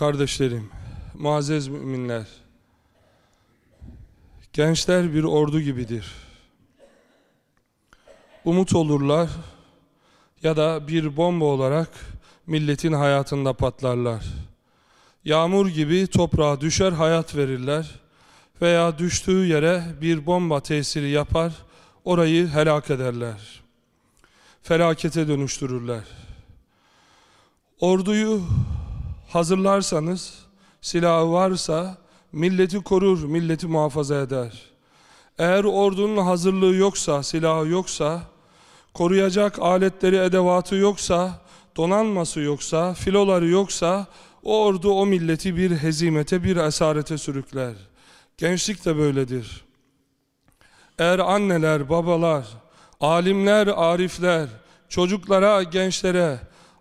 Kardeşlerim, muazzez müminler, gençler bir ordu gibidir. Umut olurlar ya da bir bomba olarak milletin hayatında patlarlar. Yağmur gibi toprağa düşer hayat verirler veya düştüğü yere bir bomba tesiri yapar, orayı helak ederler. Felakete dönüştürürler. Orduyu hazırlarsanız, silahı varsa milleti korur, milleti muhafaza eder. Eğer ordunun hazırlığı yoksa, silahı yoksa, koruyacak aletleri, edevatı yoksa, donanması yoksa, filoları yoksa, o ordu o milleti bir hezimete, bir esarete sürükler. Gençlik de böyledir. Eğer anneler, babalar, alimler, arifler, çocuklara, gençlere,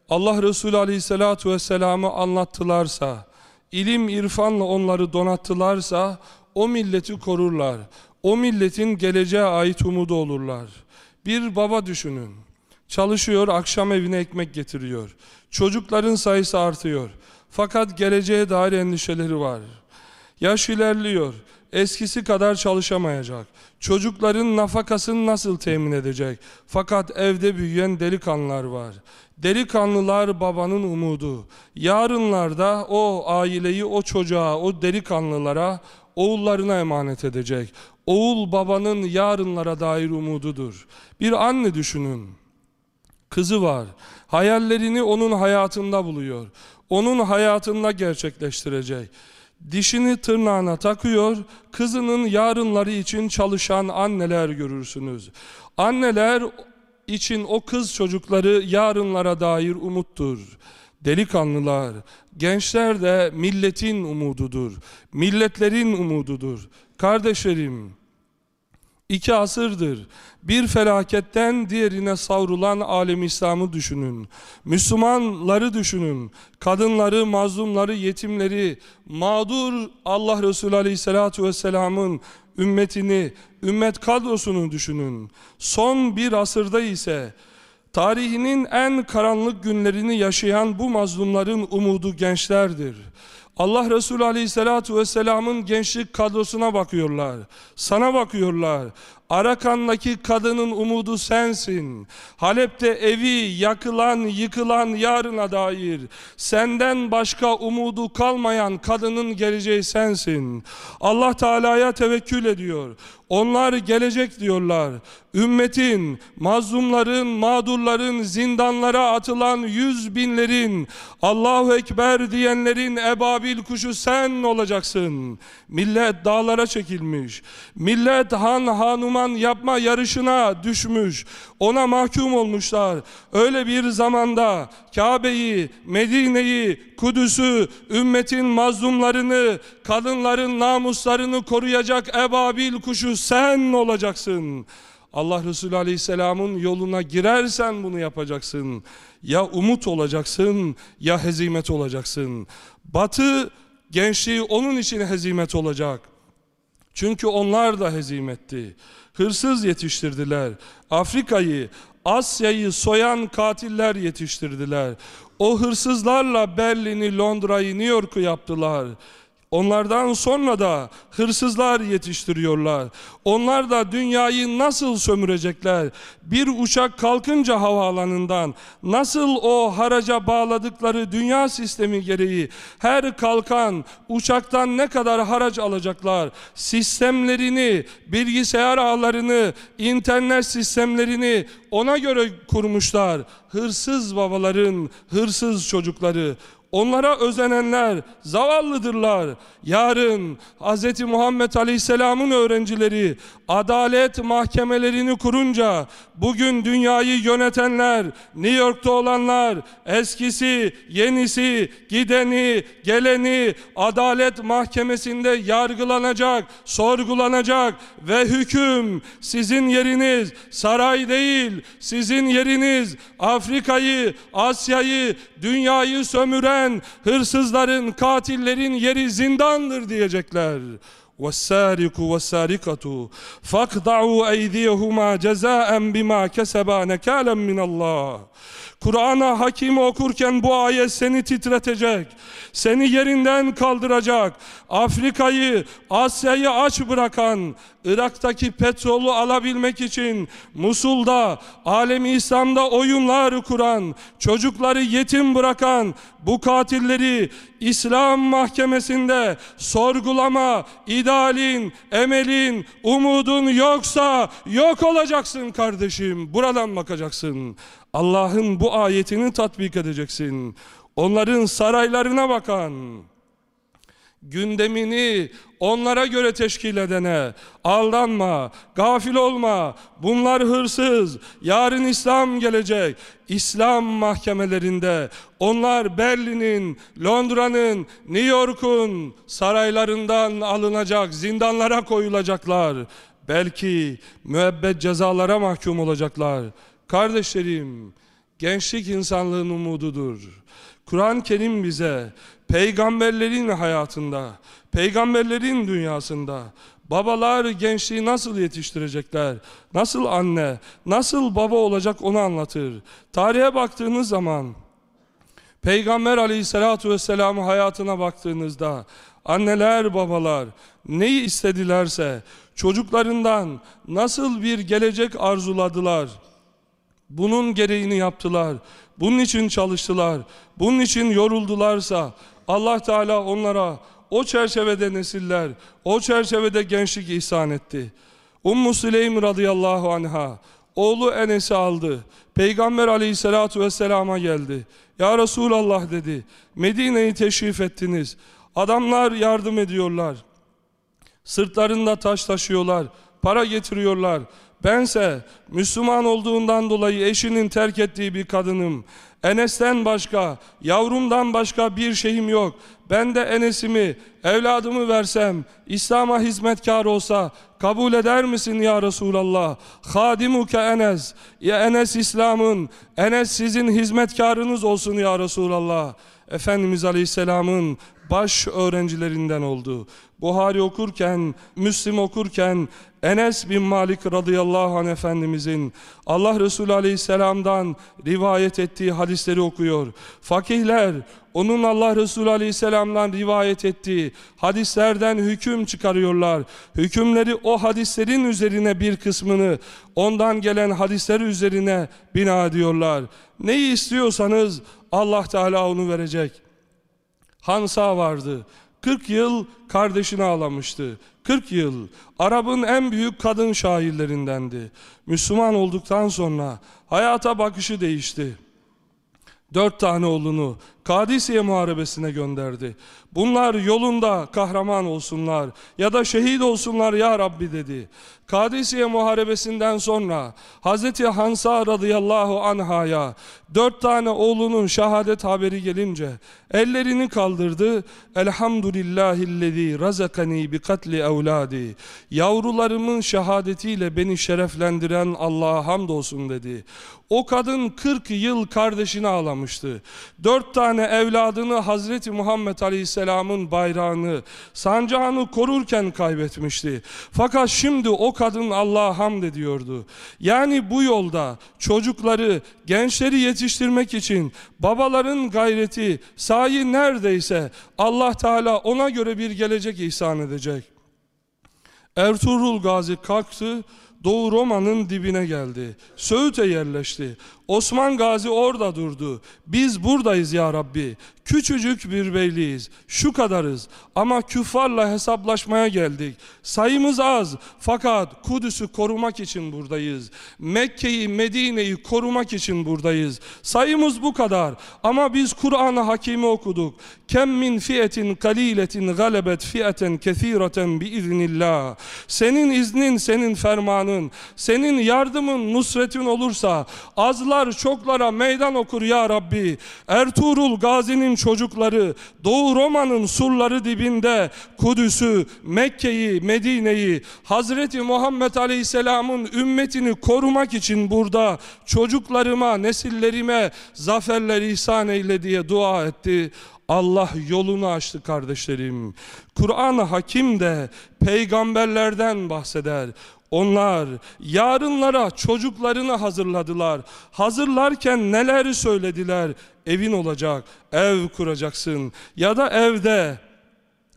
Allah Resulü Aleyhisselatü Vesselam'ı anlattılarsa, ilim irfanla onları donattılarsa, o milleti korurlar. O milletin geleceğe ait umudu olurlar. Bir baba düşünün. Çalışıyor, akşam evine ekmek getiriyor. Çocukların sayısı artıyor. Fakat geleceğe dair endişeleri var. Yaş ilerliyor. Eskisi kadar çalışamayacak. Çocukların nafakasını nasıl temin edecek? Fakat evde büyüyen delikanlılar var. Delikanlılar babanın umudu. Yarınlarda o aileyi, o çocuğa, o delikanlılara, oğullarına emanet edecek. Oğul babanın yarınlara dair umududur. Bir anne düşünün. Kızı var. Hayallerini onun hayatında buluyor. Onun hayatında gerçekleştirecek. Dişini tırnağına takıyor, kızının yarınları için çalışan anneler görürsünüz. Anneler için o kız çocukları yarınlara dair umuttur. Delikanlılar, gençler de milletin umududur. Milletlerin umududur. Kardeşlerim, iki asırdır bir felaketten diğerine savrulan alem İslam'ı düşünün. Müslümanları düşünün. Kadınları, mazlumları, yetimleri, mağdur Allah Resulü Aleyhisselatü Vesselam'ın ümmetini, ümmet kadrosunu düşünün. Son bir asırda ise tarihinin en karanlık günlerini yaşayan bu mazlumların umudu gençlerdir. Allah Resulü Aleyhisselatü Vesselam'ın gençlik kadrosuna bakıyorlar. Sana bakıyorlar. Arakan'daki kadının umudu sensin. Halep'te evi yakılan, yıkılan yarına dair senden başka umudu kalmayan kadının geleceği sensin. Allah Teala'ya tevekkül ediyor. Onlar gelecek diyorlar. Ümmetin, mazlumların, mağdurların, zindanlara atılan yüz binlerin, Allahu Ekber diyenlerin ebabil kuşu sen olacaksın. Millet dağlara çekilmiş. Millet han hanuman yapma yarışına düşmüş. Ona mahkum olmuşlar. Öyle bir zamanda Kabe'yi, Medine'yi, Kudüs'ü, ümmetin mazlumlarını, kadınların namuslarını koruyacak ebabil kuşu sen olacaksın. Allah Resulü Aleyhisselam'ın yoluna girersen bunu yapacaksın. Ya umut olacaksın ya hezimet olacaksın. Batı gençliği onun için hezimet olacak. Çünkü onlar da hezimetti. Hırsız yetiştirdiler. Afrika'yı, Asya'yı soyan katiller yetiştirdiler. O hırsızlarla Berlin'i, Londra'yı, New York'u yaptılar. Onlardan sonra da hırsızlar yetiştiriyorlar. Onlar da dünyayı nasıl sömürecekler? Bir uçak kalkınca havaalanından nasıl o haraca bağladıkları dünya sistemi gereği her kalkan uçaktan ne kadar haraç alacaklar? Sistemlerini, bilgisayar ağlarını, internet sistemlerini ona göre kurmuşlar. Hırsız babaların, hırsız çocukları. Onlara özenenler zavallıdırlar. Yarın Hz. Muhammed Aleyhisselam'ın öğrencileri adalet mahkemelerini kurunca bugün dünyayı yönetenler, New York'ta olanlar, eskisi, yenisi, gideni, geleni adalet mahkemesinde yargılanacak, sorgulanacak ve hüküm sizin yeriniz saray değil, sizin yeriniz Afrika'yı, Asya'yı, dünyayı sömüren hırsızların, katillerin yeri zindandır diyecekler. وَالسَّارِقُ وَالسَّارِقَةُ فَاقْضَعُوا اَيْدِيَهُمَا جَزَاءً بِمَا كَسَبَا نَكَالًا مِنَ اللّٰهِ Kur'an'a hakim okurken bu ayet seni titretecek. Seni yerinden kaldıracak. Afrika'yı, Asya'yı aç bırakan, Irak'taki petrolü alabilmek için Musul'da, alemi İslam'da oyunlar kuran, çocukları yetim bırakan bu katilleri İslam mahkemesinde sorgulama, idealin, emelin, umudun yoksa yok olacaksın kardeşim. Buradan bakacaksın. Allah'ın bu ayetini tatbik edeceksin. Onların saraylarına bakan, gündemini onlara göre teşkil edene aldanma, gafil olma. Bunlar hırsız. Yarın İslam gelecek. İslam mahkemelerinde onlar Berlin'in, Londra'nın, New York'un saraylarından alınacak, zindanlara koyulacaklar. Belki müebbet cezalara mahkum olacaklar. Kardeşlerim, gençlik insanlığın umududur. Kur'an-ı Kerim bize peygamberlerin hayatında, peygamberlerin dünyasında babalar gençliği nasıl yetiştirecekler, nasıl anne, nasıl baba olacak onu anlatır. Tarihe baktığınız zaman Peygamber aleyhissalatu vesselam'ın hayatına baktığınızda anneler babalar neyi istedilerse çocuklarından nasıl bir gelecek arzuladılar, bunun gereğini yaptılar. Bunun için çalıştılar. Bunun için yoruldularsa Allah Teala onlara o çerçevede nesiller, o çerçevede gençlik ihsan etti. Ummu Süleym radıyallahu anha oğlu Enes'i aldı. Peygamber aleyhissalatu vesselama geldi. Ya Resulallah dedi. Medine'yi teşrif ettiniz. Adamlar yardım ediyorlar. Sırtlarında taş taşıyorlar. Para getiriyorlar. Bense Müslüman olduğundan dolayı eşinin terk ettiği bir kadınım. Enes'ten başka, yavrumdan başka bir şeyim yok. Ben de Enes'imi, evladımı versem, İslam'a hizmetkar olsa kabul eder misin ya Resulallah? Hadimuke Enes, ya Enes İslam'ın, Enes sizin hizmetkarınız olsun ya Resulallah. Efendimiz Aleyhisselam'ın baş öğrencilerinden oldu. Buhari okurken, Müslim okurken Enes bin Malik radıyallahu anh Efendimizin Allah Resulü aleyhisselamdan rivayet ettiği hadisleri okuyor. Fakihler onun Allah Resulü aleyhisselamdan rivayet ettiği hadislerden hüküm çıkarıyorlar. Hükümleri o hadislerin üzerine bir kısmını ondan gelen hadisler üzerine bina ediyorlar. Neyi istiyorsanız Allah Teala onu verecek. Hansa vardı. 40 yıl kardeşini ağlamıştı. 40 yıl Arap'ın en büyük kadın şairlerindendi. Müslüman olduktan sonra hayata bakışı değişti. Dört tane oğlunu Kadisiye Muharebesi'ne gönderdi. Bunlar yolunda kahraman olsunlar ya da şehit olsunlar ya Rabbi dedi. Kadisiye Muharebesi'nden sonra Hazreti Hansa radıyallahu anhaya dört tane oğlunun şehadet haberi gelince ellerini kaldırdı. Elhamdülillahillezî razakani bi katli evladi. Yavrularımın şehadetiyle beni şereflendiren Allah'a hamdolsun dedi. O kadın 40 yıl kardeşini ağlamıştı. Dört tane evladını Hazreti Muhammed Aleyhisselam'ın bayrağını, sancağını korurken kaybetmişti. Fakat şimdi o kadın Allah'a hamd ediyordu. Yani bu yolda çocukları, gençleri yetiştirmek için babaların gayreti, sahi neredeyse Allah Teala ona göre bir gelecek ihsan edecek. Ertuğrul Gazi kalktı, Doğu Roma'nın dibine geldi. Söğüt'e yerleşti. Osman Gazi orada durdu. Biz buradayız ya Rabbi. Küçücük bir beyliyiz. Şu kadarız. Ama küffarla hesaplaşmaya geldik. Sayımız az. Fakat Kudüs'ü korumak için buradayız. Mekke'yi, Medine'yi korumak için buradayız. Sayımız bu kadar. Ama biz Kur'an-ı Hakim'i okuduk. Kem min fiyetin kaliletin galebet fiyeten kethireten biiznillah. Senin iznin, senin fermanın, senin yardımın, nusretin olursa azlar azlar çoklara meydan okur ya Rabbi. Ertuğrul Gazi'nin çocukları, Doğu Roma'nın surları dibinde Kudüs'ü, Mekke'yi, Medine'yi, Hazreti Muhammed Aleyhisselam'ın ümmetini korumak için burada çocuklarıma, nesillerime zaferler ihsan eyle diye dua etti. Allah yolunu açtı kardeşlerim. Kur'an-ı Hakim de peygamberlerden bahseder. Onlar yarınlara çocuklarını hazırladılar. Hazırlarken neler söylediler? Evin olacak, ev kuracaksın ya da evde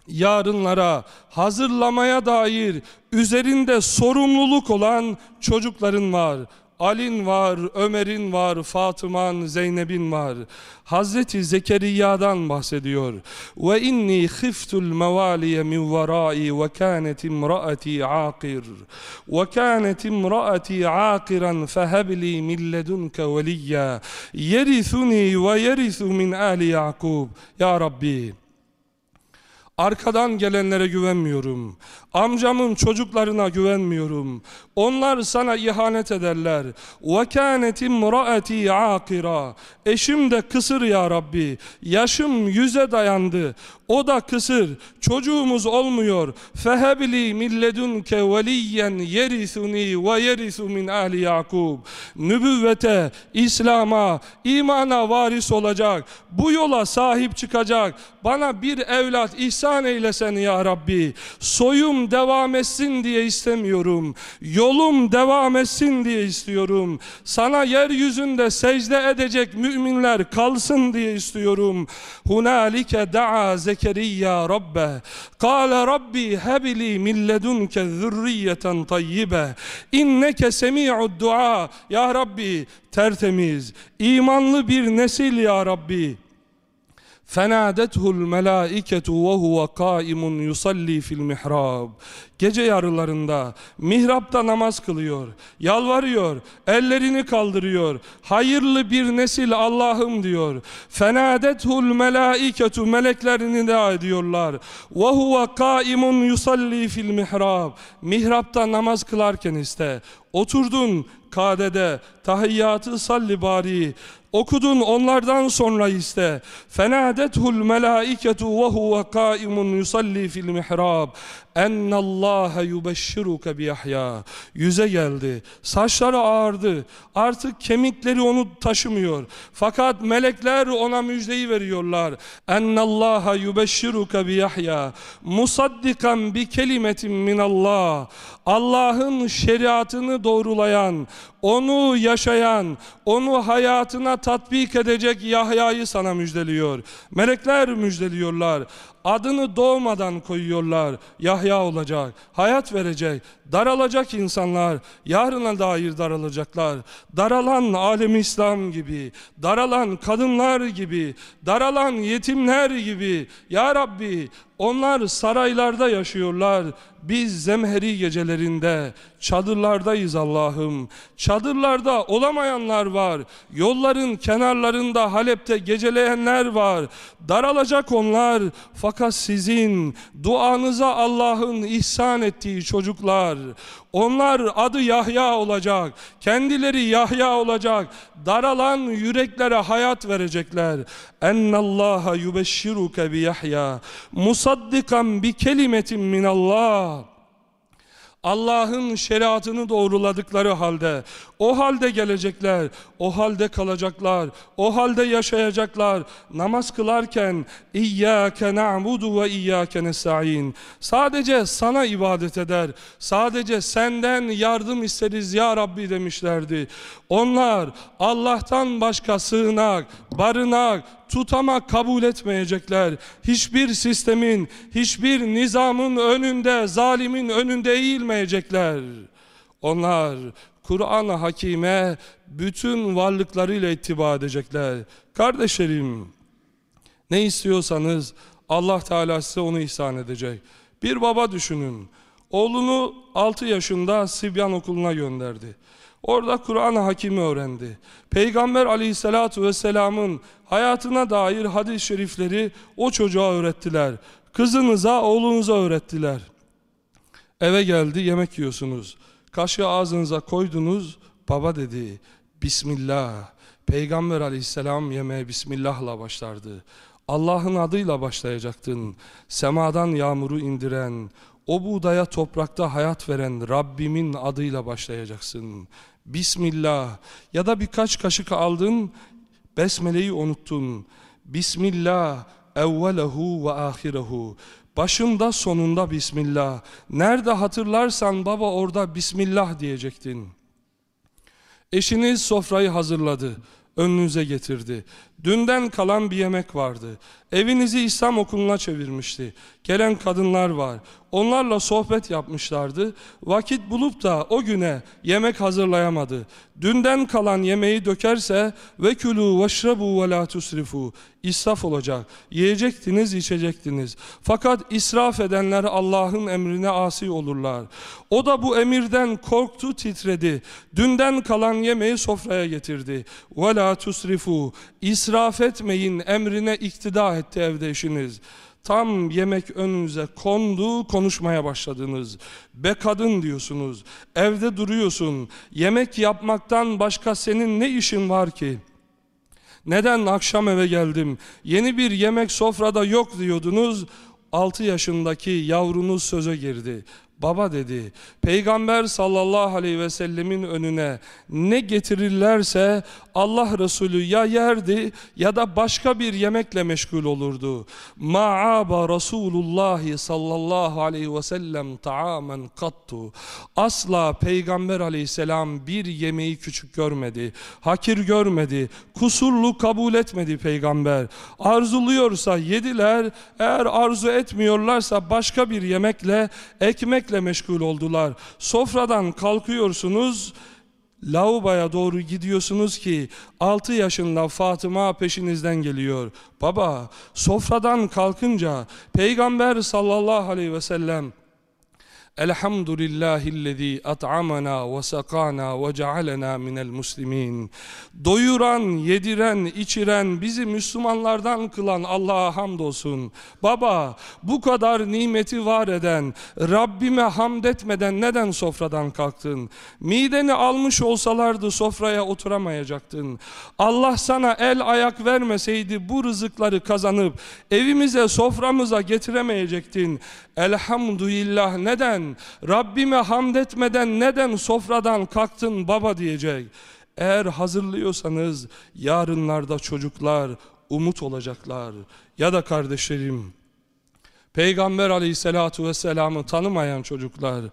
yarınlara hazırlamaya dair üzerinde sorumluluk olan çocukların var. Ali'nin var, Ömer'in var, Fatıma'nın, Zeynep'in var. Hazreti Zekeriya'dan bahsediyor. Ve inni khiftul mevaliye min verai ve kanet imraati akir. Ve kanet imraati akiran fehebli min ledunke veliyya. Yerithuni ve yerithu min ali Yakub. Ya Rabbi Arkadan gelenlere güvenmiyorum. Amcamın çocuklarına güvenmiyorum. Onlar sana ihanet ederler. وَكَانَتْ اِمْرَأَتِي عَاقِرًا Eşim de kısır ya Rabbi. Yaşım yüze dayandı. O da kısır. Çocuğumuz olmuyor. Fehebli milledunke veliyyen yerisuni ve yerisu min ahli Yakub. Nübüvvete, İslam'a, imana varis olacak. Bu yola sahip çıkacak. Bana bir evlat ihsan eylesen ya Rabbi. Soyum devam etsin diye istemiyorum. Yolum devam etsin diye istiyorum. Sana yeryüzünde secde edecek müminler kalsın diye istiyorum. Hunalike daa zeki Zekeriya Rabbe. Kale Rabbi hebli min ledunke zürriyeten tayyibe. İnneke semi'ud dua. Ya Rabbi tertemiz, imanlı bir nesil ya Rabbi. فَنَادَتْهُ الْمَلَائِكَةُ وَهُوَ قَائِمٌ يُصَلِّي فِي الْمِحْرَابِ gece yarılarında mihrapta namaz kılıyor, yalvarıyor, ellerini kaldırıyor. Hayırlı bir nesil Allah'ım diyor. Fenadethul melaiketu meleklerini de ediyorlar. Ve huve kaimun yusalli fil mihrab. Mihrapta namaz kılarken iste. Oturdun kadede tahiyyatı salli bari okudun onlardan sonra iste fenadethul melaiketu ve huve kaimun yusalli fil mihrab Ennallaha yubeşşiruke bi Yahya. Yüze geldi. Saçları ağardı. Artık kemikleri onu taşımıyor. Fakat melekler ona müjdeyi veriyorlar. Ennallaha yubeşşiruke bi Yahya. Musaddikan bi kelimetin minallah. Allah'ın şeriatını doğrulayan, onu yaşayan, onu hayatına tatbik edecek Yahya'yı sana müjdeliyor. Melekler müjdeliyorlar. Adını doğmadan koyuyorlar. Yahya olacak, hayat verecek, daralacak insanlar, yarına dair daralacaklar. Daralan alemi İslam gibi, daralan kadınlar gibi, daralan yetimler gibi. Ya Rabbi onlar saraylarda yaşıyorlar. Biz zemheri gecelerinde çadırlardayız Allah'ım. Çadırlarda olamayanlar var. Yolların kenarlarında Halep'te geceleyenler var. Daralacak onlar. Fakat sizin duanıza Allah'ın ihsan ettiği çocuklar. Onlar adı Yahya olacak. Kendileri Yahya olacak. Daralan yüreklere hayat verecekler. Ennallaha yubeşşiruke bi Yahya. Musaddikan bi kelimetin minallah. Allah'ın şeriatını doğruladıkları halde, o halde gelecekler, o halde kalacaklar, o halde yaşayacaklar. Namaz kılarken İyyâke na'budu ve İyyâke nesta'in. Sadece sana ibadet eder, sadece senden yardım isteriz ya Rabbi demişlerdi. Onlar Allah'tan başka sığınak, barınak, tutamak kabul etmeyecekler. Hiçbir sistemin, hiçbir nizamın önünde, zalimin önünde eğilmeyecekler. Onlar Kur'an-ı Hakime bütün varlıklarıyla ittiba edecekler. Kardeşlerim, ne istiyorsanız Allah Teala size onu ihsan edecek. Bir baba düşünün. Oğlunu 6 yaşında Sibyan okuluna gönderdi. Orada Kur'an-ı Hakim'i öğrendi. Peygamber aleyhissalatu vesselamın hayatına dair hadis-i şerifleri o çocuğa öğrettiler. Kızınıza, oğlunuza öğrettiler. Eve geldi, yemek yiyorsunuz. Kaşığı ağzınıza koydunuz, baba dedi. Bismillah. Peygamber aleyhisselam yemeğe Bismillah'la başlardı. Allah'ın adıyla başlayacaktın. Semadan yağmuru indiren, o buğdaya toprakta hayat veren Rabbimin adıyla başlayacaksın. Bismillah ya da birkaç kaşık aldın, Besmele'yi unuttun. Bismillah evvelehu ve ahirehu. Başında sonunda Bismillah. Nerede hatırlarsan baba orada Bismillah diyecektin. Eşiniz sofrayı hazırladı, önünüze getirdi. Dünden kalan bir yemek vardı. Evinizi İslam okuluna çevirmişti. Gelen kadınlar var. Onlarla sohbet yapmışlardı. Vakit bulup da o güne yemek hazırlayamadı. Dünden kalan yemeği dökerse ve külü veşrebu ve la tusrifu. İsraf olacak. Yiyecektiniz, içecektiniz. Fakat israf edenler Allah'ın emrine asi olurlar. O da bu emirden korktu, titredi. Dünden kalan yemeği sofraya getirdi. Ve la tusrifu. İsraf etmeyin emrine iktida etti evde eşiniz. Tam yemek önünüze kondu, konuşmaya başladınız. Be kadın diyorsunuz, evde duruyorsun. Yemek yapmaktan başka senin ne işin var ki? Neden akşam eve geldim? Yeni bir yemek sofrada yok diyordunuz. 6 yaşındaki yavrunuz söze girdi. Baba dedi, Peygamber sallallahu aleyhi ve sellemin önüne ne getirirlerse Allah Resulü ya yerdi ya da başka bir yemekle meşgul olurdu. Ma'aba Resulullah sallallahu aleyhi ve sellem ta'amen kattu. Asla Peygamber aleyhisselam bir yemeği küçük görmedi, hakir görmedi, kusurlu kabul etmedi Peygamber. Arzuluyorsa yediler, eğer arzu etmiyorlarsa başka bir yemekle, ekmekle meşgul oldular. Sofradan kalkıyorsunuz, Lauba'ya doğru gidiyorsunuz ki 6 yaşında Fatıma peşinizden geliyor. Baba sofradan kalkınca Peygamber sallallahu aleyhi ve sellem Elhamdülillahillezî at'amana ve sakana ve cealena minel muslimin. Doyuran, yediren, içiren, bizi Müslümanlardan kılan Allah'a hamdolsun. Baba, bu kadar nimeti var eden, Rabbime hamd etmeden neden sofradan kalktın? Mideni almış olsalardı sofraya oturamayacaktın. Allah sana el ayak vermeseydi bu rızıkları kazanıp evimize, soframıza getiremeyecektin. Elhamdülillah neden? Rabbime hamd etmeden neden sofradan kalktın baba diyecek. Eğer hazırlıyorsanız yarınlarda çocuklar umut olacaklar. Ya da kardeşlerim, Peygamber aleyhissalatu vesselam'ı tanımayan çocuklar.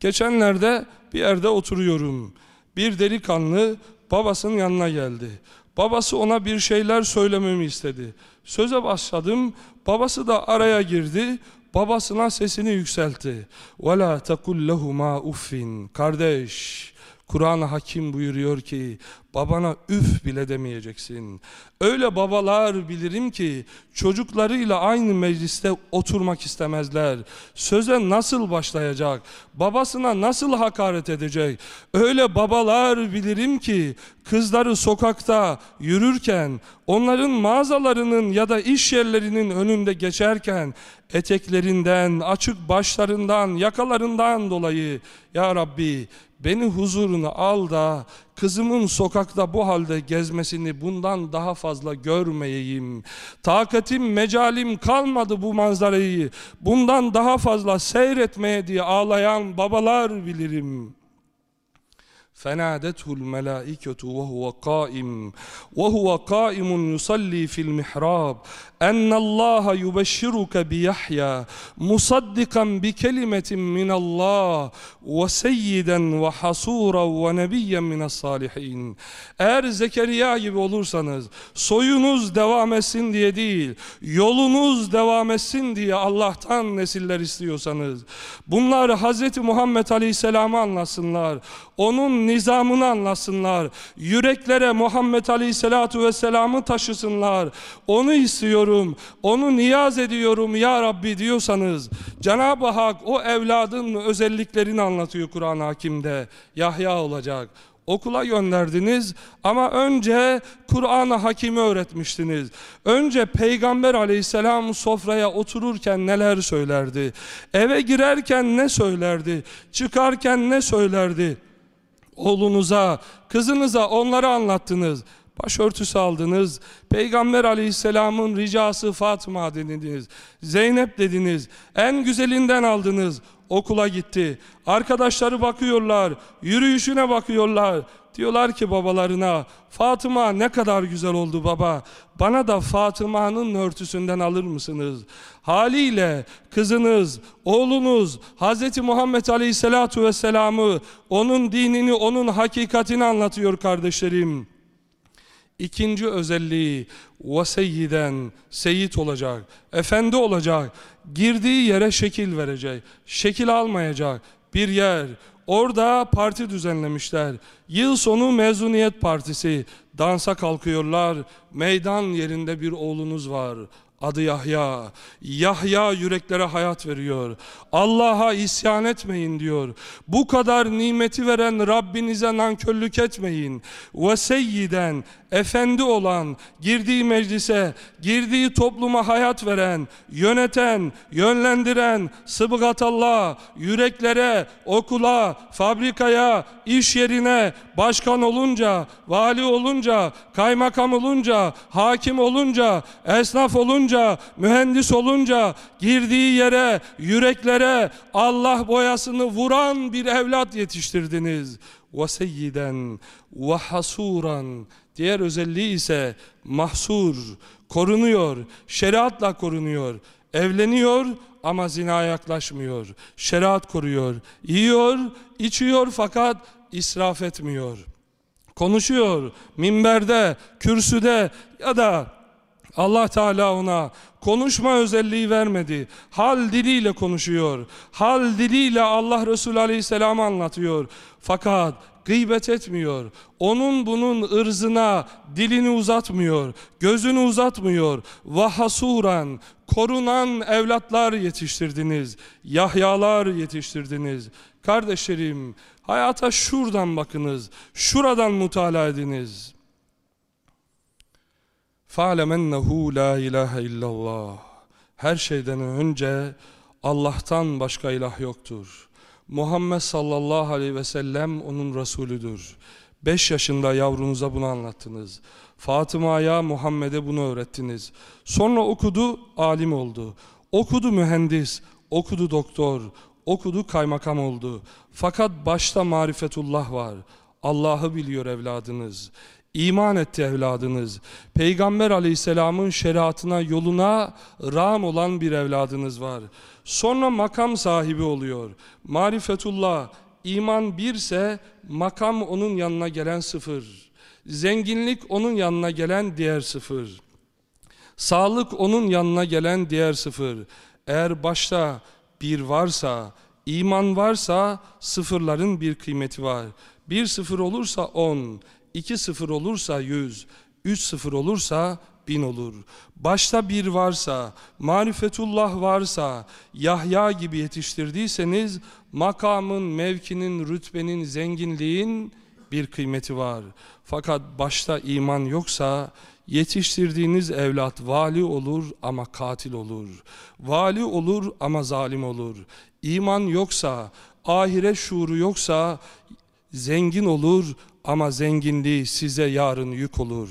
Geçenlerde bir yerde oturuyorum. Bir delikanlı babasının yanına geldi. Babası ona bir şeyler söylememi istedi. Söze başladım. Babası da araya girdi Babasına sesini yükseltti. وَلَا تَقُلْ لَهُمَا uffin. Kardeş, Kur'an-ı Hakim buyuruyor ki babana üf bile demeyeceksin. Öyle babalar bilirim ki çocuklarıyla aynı mecliste oturmak istemezler. Söze nasıl başlayacak? Babasına nasıl hakaret edecek? Öyle babalar bilirim ki kızları sokakta yürürken onların mağazalarının ya da iş yerlerinin önünde geçerken eteklerinden, açık başlarından, yakalarından dolayı Ya Rabbi beni huzuruna al da kızımın sokakta bu halde gezmesini bundan daha fazla görmeyeyim. Takatim, mecalim kalmadı bu manzarayı bundan daha fazla seyretmeye diye ağlayan babalar bilirim.'' فنادته الملائكة وهو قائم وهو قائم يصلي في المحراب أن الله يبشرك بيحيى مصدقا بكلمة من الله وسيدا وحصورا ونبيا من الصالحين Eğer Zekeriya gibi olursanız soyunuz devam etsin diye değil yolunuz devam etsin diye Allah'tan nesiller istiyorsanız bunlar Hz. Muhammed Aleyhisselam'ı anlasınlar onun nizamını anlasınlar yüreklere Muhammed Aleyhisselatu Vesselam'ı taşısınlar onu istiyor ediyorum, onu niyaz ediyorum ya Rabbi diyorsanız Cenab-ı Hak o evladın özelliklerini anlatıyor Kur'an-ı Hakim'de. Yahya olacak. Okula gönderdiniz ama önce Kur'an-ı Hakim'i öğretmiştiniz. Önce Peygamber aleyhisselam sofraya otururken neler söylerdi? Eve girerken ne söylerdi? Çıkarken ne söylerdi? Oğlunuza, kızınıza onları anlattınız. Başörtüsü aldınız. Peygamber aleyhisselamın ricası Fatıma dediniz. Zeynep dediniz. En güzelinden aldınız. Okula gitti. Arkadaşları bakıyorlar. Yürüyüşüne bakıyorlar. Diyorlar ki babalarına Fatıma ne kadar güzel oldu baba. Bana da Fatıma'nın örtüsünden alır mısınız? Haliyle kızınız, oğlunuz Hz. Muhammed Aleyhisselatu Vesselam'ı, onun dinini, onun hakikatini anlatıyor kardeşlerim. İkinci özelliği vaseyiden seyit olacak, efendi olacak, girdiği yere şekil verecek, şekil almayacak bir yer. Orada parti düzenlemişler. Yıl sonu mezuniyet partisi. Dansa kalkıyorlar. Meydan yerinde bir oğlunuz var. Adı Yahya. Yahya yüreklere hayat veriyor. Allah'a isyan etmeyin diyor. Bu kadar nimeti veren Rabbinize nankörlük etmeyin. Ve seyyiden efendi olan, girdiği meclise, girdiği topluma hayat veren, yöneten, yönlendiren, sıbgatallah, yüreklere, okula, fabrikaya, iş yerine, başkan olunca, vali olunca, kaymakam olunca, hakim olunca, esnaf olunca, mühendis olunca, girdiği yere, yüreklere Allah boyasını vuran bir evlat yetiştirdiniz. وَسَيِّدًا وَحَسُورًا Diğer özelliği ise mahsur, korunuyor, şeriatla korunuyor. Evleniyor ama zina yaklaşmıyor. Şeriat koruyor. Yiyor, içiyor fakat israf etmiyor. Konuşuyor minberde, kürsüde ya da Allah Teala ona konuşma özelliği vermedi. Hal diliyle konuşuyor. Hal diliyle Allah Resulü Aleyhisselam anlatıyor. Fakat gıybet etmiyor. Onun bunun ırzına dilini uzatmıyor, gözünü uzatmıyor. Vahasuran, korunan evlatlar yetiştirdiniz. Yahyalar yetiştirdiniz. Kardeşlerim, hayata şuradan bakınız, şuradan mutala ediniz. فَعْلَمْ اَنَّهُ لَا اِلَٰهَ illallah. Her şeyden önce Allah'tan başka ilah yoktur. Muhammed sallallahu aleyhi ve sellem onun Resulüdür. Beş yaşında yavrunuza bunu anlattınız. Fatıma'ya Muhammed'e bunu öğrettiniz. Sonra okudu, alim oldu. Okudu mühendis, okudu doktor, okudu kaymakam oldu. Fakat başta marifetullah var. Allah'ı biliyor evladınız. İman etti evladınız. Peygamber aleyhisselamın şeriatına, yoluna ram olan bir evladınız var. Sonra makam sahibi oluyor. Marifetullah, iman birse makam onun yanına gelen sıfır. Zenginlik onun yanına gelen diğer sıfır. Sağlık onun yanına gelen diğer sıfır. Eğer başta bir varsa, iman varsa sıfırların bir kıymeti var. Bir sıfır olursa on, iki sıfır olursa yüz, üç sıfır olursa bin olur. Başta bir varsa, marifetullah varsa, Yahya gibi yetiştirdiyseniz, makamın, mevkinin, rütbenin, zenginliğin bir kıymeti var. Fakat başta iman yoksa, yetiştirdiğiniz evlat vali olur ama katil olur. Vali olur ama zalim olur. İman yoksa, ahiret şuuru yoksa, zengin olur ama zenginliği size yarın yük olur.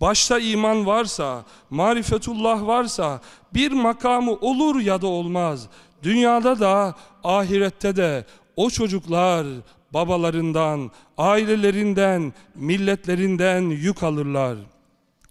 Başta iman varsa, marifetullah varsa bir makamı olur ya da olmaz. Dünyada da ahirette de o çocuklar babalarından, ailelerinden, milletlerinden yük alırlar.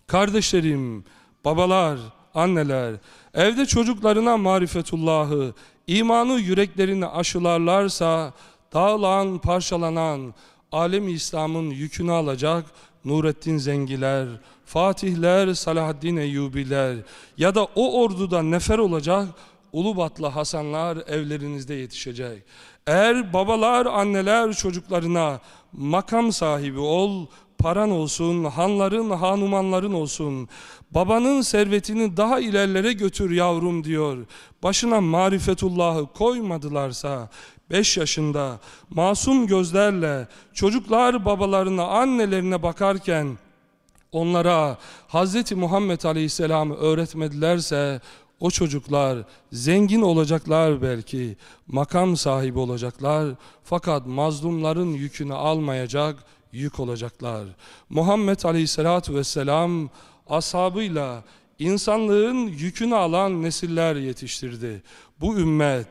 Kardeşlerim, babalar, anneler, evde çocuklarına marifetullahı, imanı yüreklerini aşılarlarsa, dağılan, parçalanan, alem İslam'ın yükünü alacak Nurettin Zengiler, Fatihler, Salahaddin Eyyubiler ya da o orduda nefer olacak Ulubatlı Hasanlar evlerinizde yetişecek. Eğer babalar, anneler çocuklarına makam sahibi ol, paran olsun, hanların, hanumanların olsun. Babanın servetini daha ilerlere götür yavrum diyor. Başına marifetullahı koymadılarsa, 5 yaşında masum gözlerle çocuklar babalarına, annelerine bakarken onlara Hz. Muhammed Aleyhisselam'ı öğretmedilerse o çocuklar zengin olacaklar belki, makam sahibi olacaklar fakat mazlumların yükünü almayacak, yük olacaklar. Muhammed Aleyhisselatü Vesselam ashabıyla insanlığın yükünü alan nesiller yetiştirdi. Bu ümmet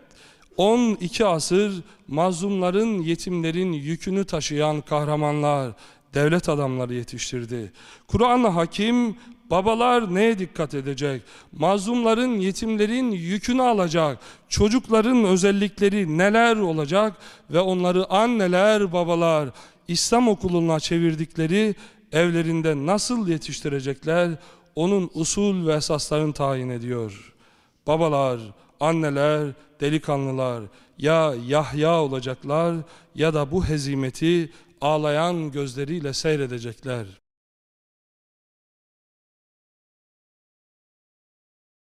12 asır mazlumların, yetimlerin yükünü taşıyan kahramanlar, devlet adamları yetiştirdi. Kur'an-ı Hakim babalar neye dikkat edecek? Mazlumların, yetimlerin yükünü alacak. Çocukların özellikleri neler olacak ve onları anneler, babalar İslam okuluna çevirdikleri evlerinde nasıl yetiştirecekler? Onun usul ve esaslarını tayin ediyor. Babalar, anneler, delikanlılar ya Yahya olacaklar ya da bu hezimeti ağlayan gözleriyle seyredecekler.